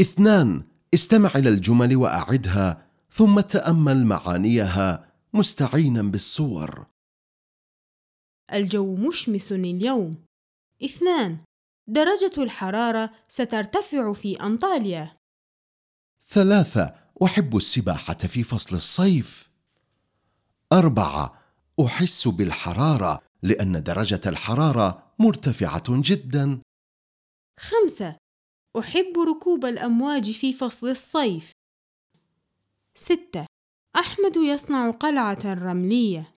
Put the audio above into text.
اثنان استمع إلى الجمل وأعدها ثم تأمل معانيها مستعينا بالصور. الجو مشمس اليوم. اثنان درجة الحرارة سترتفع في أنطاليا. ثلاثة أحب السباحة في فصل الصيف. أربعة أحس بالحرارة لأن درجة الحرارة مرتفعة جدا. خمسة أحب ركوب الأمواج في فصل الصيف. ستة. أحمد يصنع قلعة رملية.